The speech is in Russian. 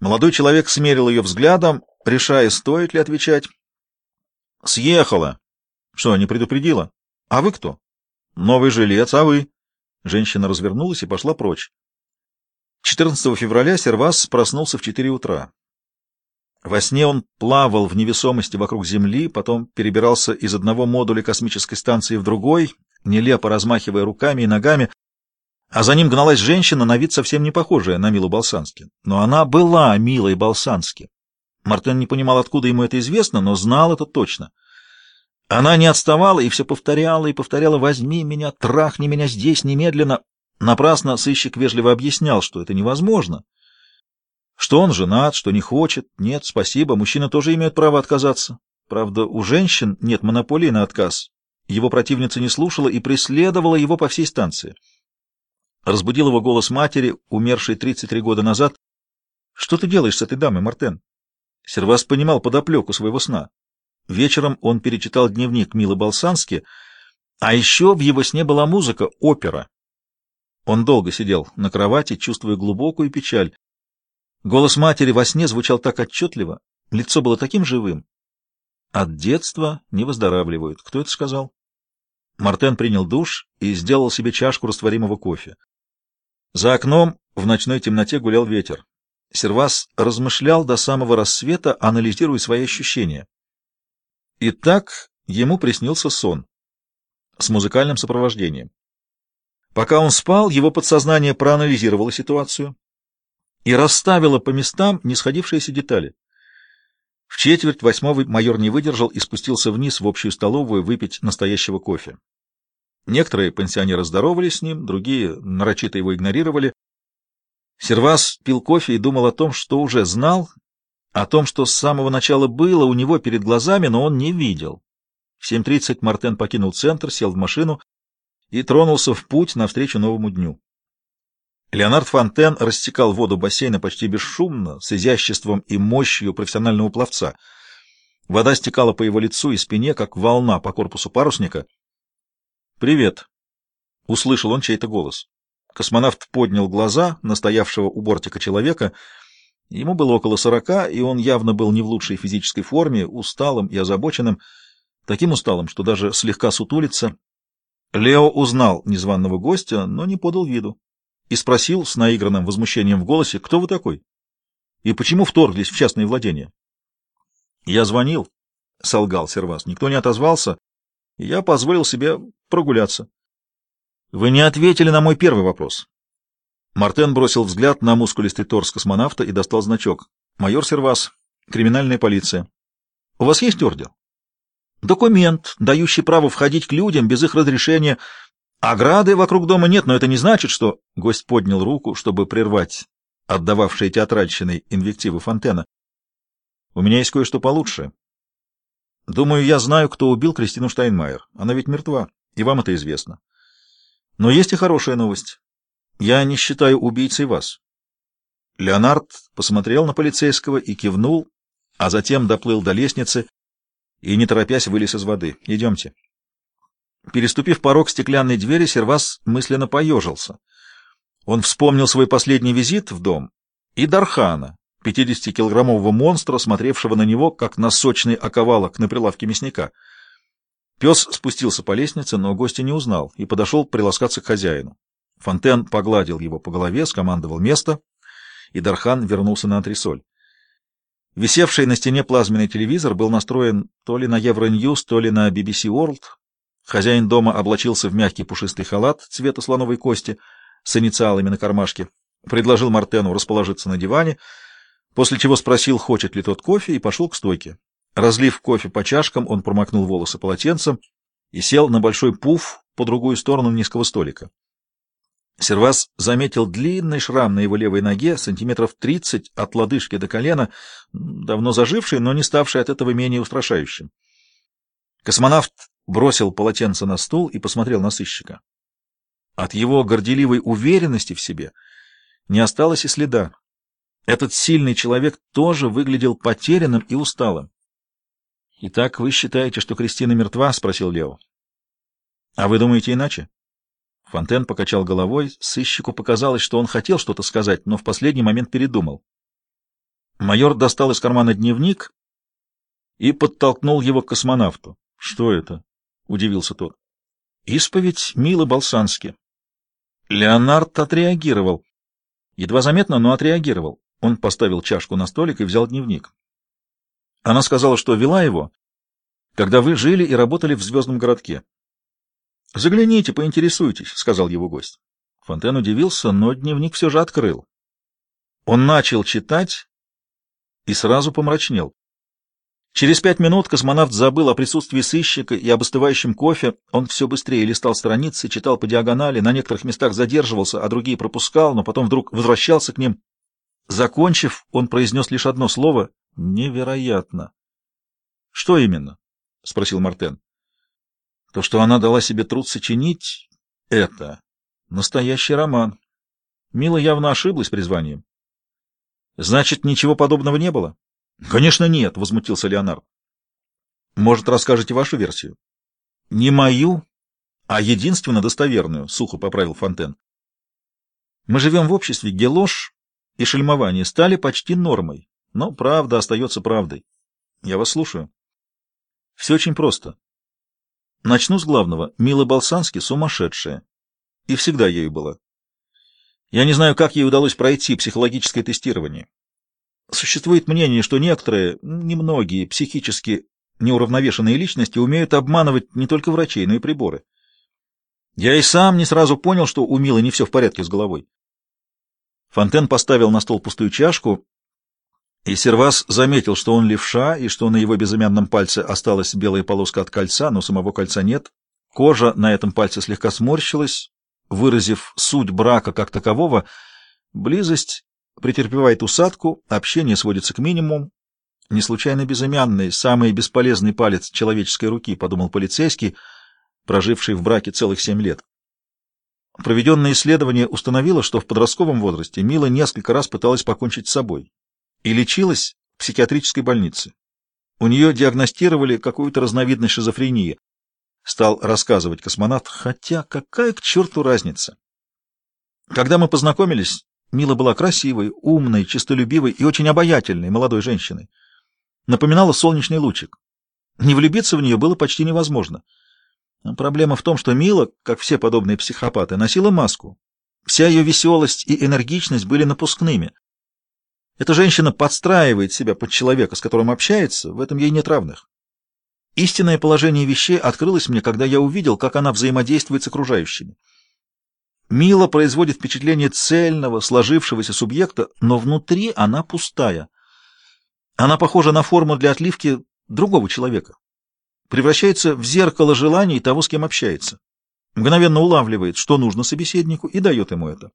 Молодой человек смерил ее взглядом, решая, стоит ли отвечать. «Съехала!» «Что, не предупредила?» «А вы кто?» «Новый жилец, а вы?» Женщина развернулась и пошла прочь. 14 февраля Сервас проснулся в 4 утра. Во сне он плавал в невесомости вокруг Земли, потом перебирался из одного модуля космической станции в другой, нелепо размахивая руками и ногами, а за ним гналась женщина, на вид совсем не похожая на Милу Балсански. Но она была Милой Балсански. Мартен не понимал, откуда ему это известно, но знал это точно. Она не отставала и все повторяла и повторяла «возьми меня, трахни меня здесь немедленно». Напрасно сыщик вежливо объяснял, что это невозможно. Что он женат, что не хочет. Нет, спасибо, мужчина тоже имеет право отказаться. Правда, у женщин нет монополии на отказ. Его противница не слушала и преследовала его по всей станции. Разбудил его голос матери, умершей 33 года назад. «Что ты делаешь с этой дамой, Мартен?» Сервас понимал подоплеку своего сна. Вечером он перечитал дневник Милы Балсански, а еще в его сне была музыка, опера. Он долго сидел на кровати, чувствуя глубокую печаль. Голос матери во сне звучал так отчетливо, лицо было таким живым. От детства не выздоравливают. Кто это сказал? Мартен принял душ и сделал себе чашку растворимого кофе. За окном в ночной темноте гулял ветер. Сервас размышлял до самого рассвета, анализируя свои ощущения. И так ему приснился сон с музыкальным сопровождением. Пока он спал, его подсознание проанализировало ситуацию, и расставила по местам нисходившиеся детали. В четверть восьмого майор не выдержал и спустился вниз в общую столовую выпить настоящего кофе. Некоторые пенсионеры здоровались с ним, другие нарочито его игнорировали. Сервас пил кофе и думал о том, что уже знал, о том, что с самого начала было у него перед глазами, но он не видел. В 7.30 Мартен покинул центр, сел в машину и тронулся в путь навстречу новому дню. Леонард Фонтен растекал воду бассейна почти бесшумно, с изяществом и мощью профессионального пловца. Вода стекала по его лицу и спине, как волна по корпусу парусника. «Привет!» — услышал он чей-то голос. Космонавт поднял глаза на стоявшего у бортика человека. Ему было около сорока, и он явно был не в лучшей физической форме, усталым и озабоченным, таким усталым, что даже слегка сутулится. Лео узнал незваного гостя, но не подал виду и спросил с наигранным возмущением в голосе, кто вы такой? И почему вторглись в частные владения? Я звонил, — солгал Сервас. Никто не отозвался, я позволил себе прогуляться. Вы не ответили на мой первый вопрос. Мартен бросил взгляд на мускулистый торс космонавта и достал значок. Майор Сервас, криминальная полиция. У вас есть ордер? Документ, дающий право входить к людям без их разрешения, Ограды вокруг дома нет, но это не значит, что... Гость поднял руку, чтобы прервать отдававшие театральщиной инвективы Фонтена. У меня есть кое-что получше. Думаю, я знаю, кто убил Кристину Штайнмайер. Она ведь мертва, и вам это известно. Но есть и хорошая новость. Я не считаю убийцей вас. Леонард посмотрел на полицейского и кивнул, а затем доплыл до лестницы и, не торопясь, вылез из воды. Идемте. Переступив порог стеклянной двери, Сервас мысленно поежился. Он вспомнил свой последний визит в дом и Дархана, 50-килограммового монстра, смотревшего на него, как на сочный оковалок на прилавке мясника. Пес спустился по лестнице, но гостя не узнал и подошел приласкаться к хозяину. Фонтен погладил его по голове, скомандовал место, и Дархан вернулся на антресоль. Висевший на стене плазменный телевизор был настроен то ли на Евроньюз, то ли на BBC World, Хозяин дома облачился в мягкий пушистый халат цвета слоновой кости с инициалами на кармашке, предложил Мартену расположиться на диване, после чего спросил, хочет ли тот кофе, и пошел к стойке. Разлив кофе по чашкам, он промокнул волосы полотенцем и сел на большой пуф по другую сторону низкого столика. Сервас заметил длинный шрам на его левой ноге, сантиметров тридцать от лодыжки до колена, давно заживший, но не ставший от этого менее устрашающим. Космонавт бросил полотенце на стул и посмотрел на сыщика. От его горделивой уверенности в себе не осталось и следа. Этот сильный человек тоже выглядел потерянным и усталым. — Итак, вы считаете, что Кристина мертва? — спросил Лео. — А вы думаете иначе? Фонтен покачал головой. Сыщику показалось, что он хотел что-то сказать, но в последний момент передумал. Майор достал из кармана дневник и подтолкнул его к космонавту. — Что это? — удивился тот. — Исповедь Милы Болсански. Леонард отреагировал. Едва заметно, но отреагировал. Он поставил чашку на столик и взял дневник. Она сказала, что вела его, когда вы жили и работали в звездном городке. — Загляните, поинтересуйтесь, — сказал его гость. Фонтен удивился, но дневник все же открыл. Он начал читать и сразу помрачнел. Через пять минут космонавт забыл о присутствии сыщика и об остывающем кофе. Он все быстрее листал страницы, читал по диагонали, на некоторых местах задерживался, а другие пропускал, но потом вдруг возвращался к ним. Закончив, он произнес лишь одно слово — «невероятно». — Что именно? — спросил Мартен. — То, что она дала себе труд сочинить, — это настоящий роман. Мила явно ошиблась призванием. — Значит, ничего подобного не было? — Конечно, нет, — возмутился Леонард. — Может, расскажете вашу версию? — Не мою, а единственно достоверную, — сухо поправил Фонтен. — Мы живем в обществе, где ложь и шельмование стали почти нормой, но правда остается правдой. Я вас слушаю. Все очень просто. Начну с главного. Мила Болсански сумасшедшая. И всегда ею была. Я не знаю, как ей удалось пройти психологическое тестирование. Существует мнение, что некоторые, немногие, психически неуравновешенные личности умеют обманывать не только врачей, но и приборы. Я и сам не сразу понял, что у Милы не все в порядке с головой. Фонтен поставил на стол пустую чашку, и Сервас заметил, что он левша, и что на его безымянном пальце осталась белая полоска от кольца, но самого кольца нет. Кожа на этом пальце слегка сморщилась, выразив суть брака как такового. Близость претерпевает усадку, общение сводится к минимуму. Не случайно безымянный, самый бесполезный палец человеческой руки, подумал полицейский, проживший в браке целых семь лет. Проведенное исследование установило, что в подростковом возрасте Мила несколько раз пыталась покончить с собой и лечилась в психиатрической больнице. У нее диагностировали какую-то разновидность шизофрении. Стал рассказывать космонавт, хотя какая к черту разница? Когда мы познакомились, Мила была красивой, умной, честолюбивой и очень обаятельной молодой женщиной. Напоминала солнечный лучик. Не влюбиться в нее было почти невозможно. Проблема в том, что Мила, как все подобные психопаты, носила маску. Вся ее веселость и энергичность были напускными. Эта женщина подстраивает себя под человека, с которым общается, в этом ей нет равных. Истинное положение вещей открылось мне, когда я увидел, как она взаимодействует с окружающими. Мила производит впечатление цельного, сложившегося субъекта, но внутри она пустая. Она похожа на форму для отливки другого человека. Превращается в зеркало желаний того, с кем общается. Мгновенно улавливает, что нужно собеседнику, и дает ему это.